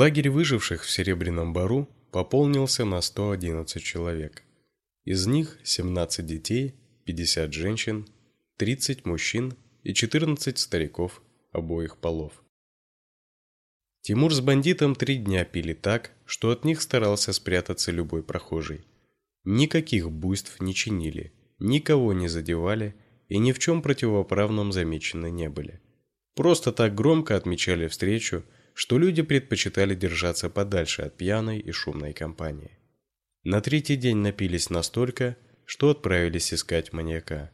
Лагерь выживших в Серебряном Бару пополнился на 111 человек. Из них 17 детей, 50 женщин, 30 мужчин и 14 стариков обоих полов. Тимур с бандитом три дня пили так, что от них старался спрятаться любой прохожий. Никаких буйств не чинили, никого не задевали и ни в чем противоправном замечены не были. Просто так громко отмечали встречу, что люди предпочитали держаться подальше от пьяной и шумной компании. На третий день напились настолько, что отправились искать маньяка.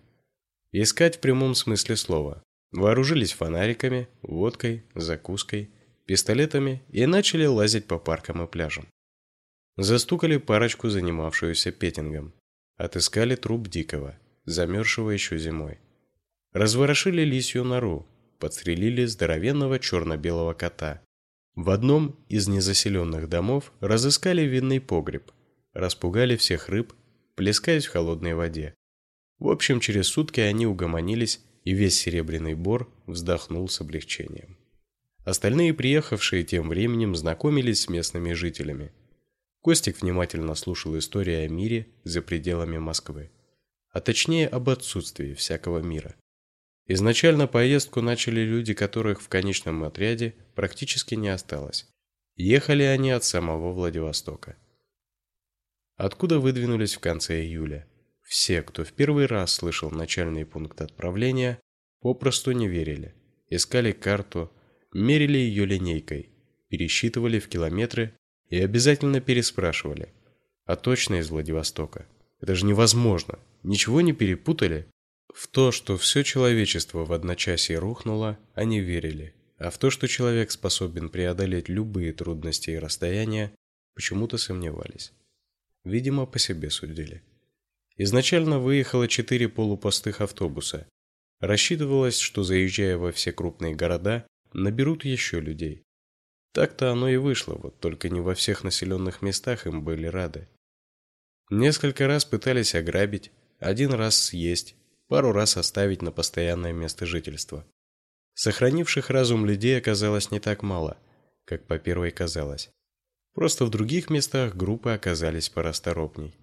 Искать в прямом смысле слова. Вооружились фонариками, водкой, закуской, пистолетами и начали лазить по паркам и пляжам. Застукали парочку, занимавшуюся петингом. Отыскали труп дикого, замерзшего еще зимой. Разворошили лисью нору, подстрелили здоровенного черно-белого кота, в одном из незаселенных домов разыскали винный погреб, распугали всех рыб, плескаясь в холодной воде. В общем, через сутки они угомонились, и весь Серебряный Бор вздохнул с облегчением. Остальные приехавшие тем временем знакомились с местными жителями. Костик внимательно слушал истории о мире за пределами Москвы, а точнее об отсутствии всякого мира. Изначально поездку начали люди, которых в конечном отряде практически не осталось. Ехали они от самого Владивостока. Откуда выдвинулись в конце июля? Все, кто в первый раз слышал начальный пункт отправления, попросту не верили. Искали карту, мерили ее линейкой, пересчитывали в километры и обязательно переспрашивали: "А точно из Владивостока? Это же невозможно. Ничего не перепутали?" В то, что все человечество в одночасье рухнуло, они верили, а в то, что человек способен преодолеть любые трудности и расстояния, почему-то сомневались. Видимо, по себе судили. Изначально выехало четыре полупустых автобуса. Рассчитывалось, что заезжая во все крупные города, наберут еще людей. Так-то оно и вышло, вот только не во всех населенных местах им были рады. Несколько раз пытались ограбить, один раз съесть, пару раз оставить на постоянное место жительства. Сохранивших разум людей оказалось не так мало, как по первой казалось. Просто в других местах группы оказались порасторопней.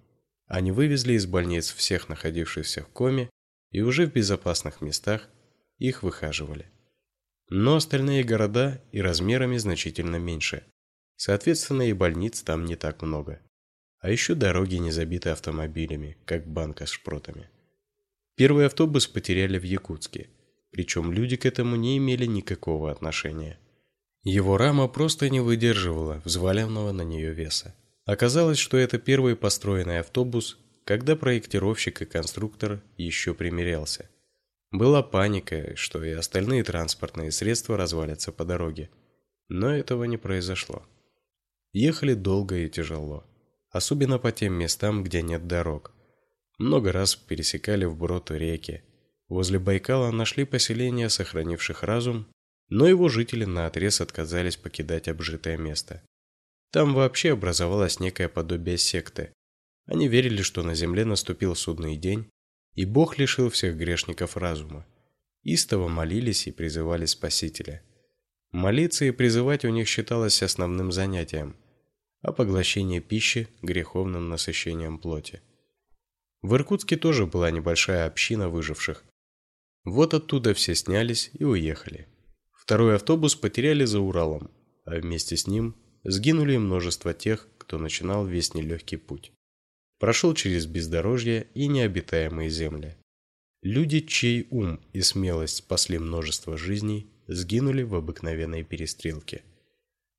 Они вывезли из больниц всех находившихся в коме и уже в безопасных местах их выхаживали. Но остальные города и размерами значительно меньше. Соответственно, и больниц там не так много. А еще дороги не забиты автомобилями, как банка с шпротами. Первый автобус потеряли в Якутске, причем люди к этому не имели никакого отношения. Его рама просто не выдерживала взваленного на нее веса. Оказалось, что это первый построенный автобус, когда проектировщик и конструктор еще примерялся. Была паника, что и остальные транспортные средства развалятся по дороге. Но этого не произошло. Ехали долго и тяжело, особенно по тем местам, где нет дорог. Много раз пересекали вброд реки. Возле Байкала нашли поселения, сохранивших разум, но его жители наотрез отказались покидать обжитое место. Там вообще образовалось некое подобие секты. Они верили, что на земле наступил судный день, и Бог лишил всех грешников разума. Истово молились и призывали Спасителя. Молиться и призывать у них считалось основным занятием, а поглощение пищи греховным насыщением плоти. В Иркутске тоже была небольшая община выживших. Вот оттуда все снялись и уехали. Второй автобус потеряли за Уралом, а вместе с ним сгинули множество тех, кто начинал весь нелегкий путь. Прошел через бездорожье и необитаемые земли. Люди, чей ум и смелость спасли множество жизней, сгинули в обыкновенной перестрелке.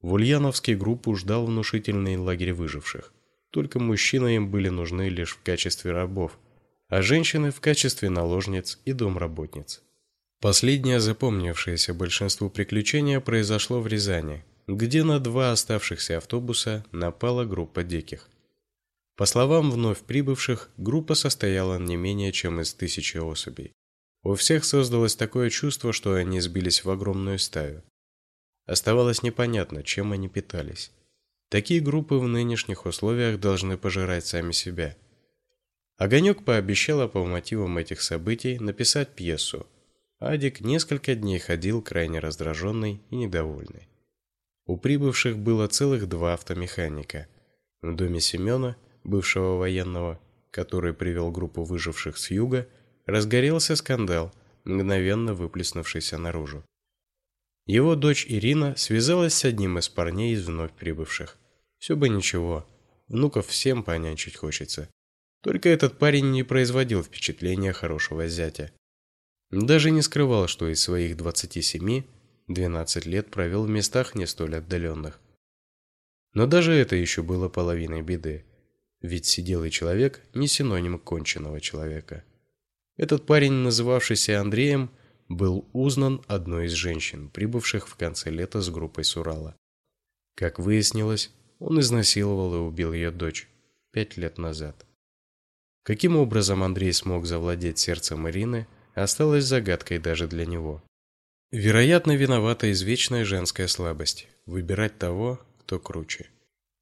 В Ульяновске группу ждал внушительный лагерь выживших. Только мужчины им были нужны лишь в качестве рабов, а женщины в качестве наложниц и домработниц. Последнее запомнившееся большинству приключение произошло в Рязани, где на два оставшихся автобуса напала группа диких. По словам вновь прибывших, группа состояла не менее чем из тысячи особей. У всех создалось такое чувство, что они сбились в огромную стаю. Оставалось непонятно, чем они питались. Такие группы в нынешних условиях должны пожирать сами себя. Огонек пообещала по мотивам этих событий написать пьесу. Адик несколько дней ходил крайне раздраженный и недовольный. У прибывших было целых два автомеханика. В доме Семена, бывшего военного, который привел группу выживших с юга, разгорелся скандал, мгновенно выплеснувшийся наружу. Его дочь Ирина связалась с одним из парней из вновь прибывших. Все бы ничего, внуков всем понянчить хочется. Только этот парень не производил впечатления хорошего зятя. Даже не скрывал, что из своих 27 12 лет провел в местах не столь отдаленных. Но даже это еще было половиной беды. Ведь сиделый человек не синоним конченного человека. Этот парень, называвшийся Андреем, был узнан одной из женщин, прибывших в конце лета с группой с Урала. Как выяснилось, он изнасиловал и убил ее дочь пять лет назад. Каким образом Андрей смог завладеть сердцем Ирины, осталось загадкой даже для него. Вероятно, виновата извечная женская слабость выбирать того, кто круче.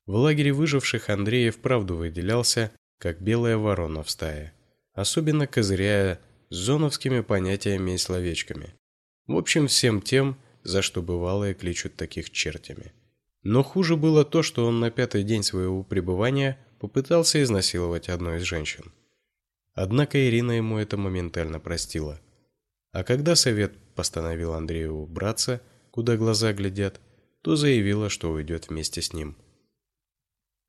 В лагере выживших Андрей вправду выделялся, как белая ворона в стае, особенно козыряя зоновскими понятиями и словечками. В общем, всем тем, за что бывалые кличут таких чертями. Но хуже было то, что он на пятый день своего пребывания попытался изнасиловать одну из женщин. Однако Ирина ему это моментально простила. А когда совет постановил Андрею убраться, куда глаза глядят, то заявила, что уйдет вместе с ним.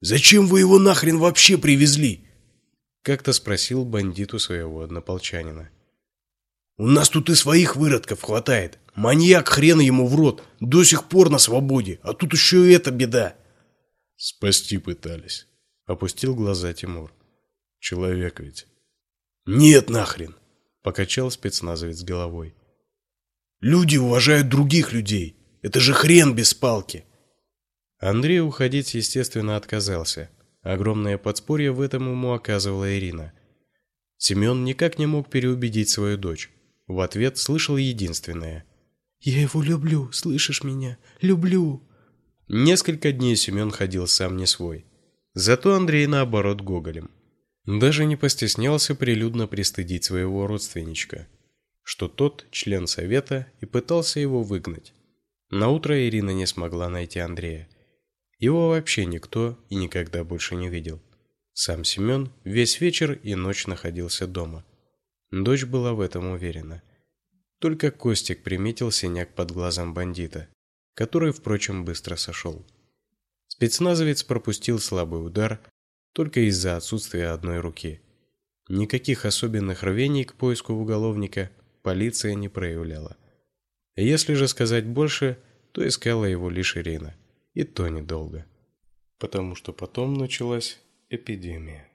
«Зачем вы его нахрен вообще привезли?» Как-то спросил бандиту своего однополчанина. «У нас тут и своих выродков хватает. Маньяк хрен ему в рот, до сих пор на свободе, а тут еще и эта беда». «Спасти пытались», — опустил глаза Тимур. «Человек ведь». «Нет нахрен», — покачал спецназовец головой. «Люди уважают других людей. Это же хрен без палки». Андрей уходить, естественно, отказался. Огромное подспорье в этом ему оказывала Ирина. Семен никак не мог переубедить свою дочь. В ответ слышал единственное: "Я его люблю, слышишь меня? Люблю". Несколько дней Семен ходил сам не свой. Зато Андрей наоборот гоголем. Даже не постеснялся прилюдно пристыдить своего родственничка, что тот член совета и пытался его выгнать. На утро Ирина не смогла найти Андрея. Его вообще никто и никогда больше не видел. Сам Семен весь вечер и ночь находился дома. Дочь была в этом уверена. Только Костик приметил синяк под глазом бандита, который, впрочем, быстро сошел. Спецназовец пропустил слабый удар, только из-за отсутствия одной руки. Никаких особенных рвений к поиску уголовника полиция не проявляла. Если же сказать больше, то искала его лишь Ирина, и то недолго, потому что потом началась эпидемия.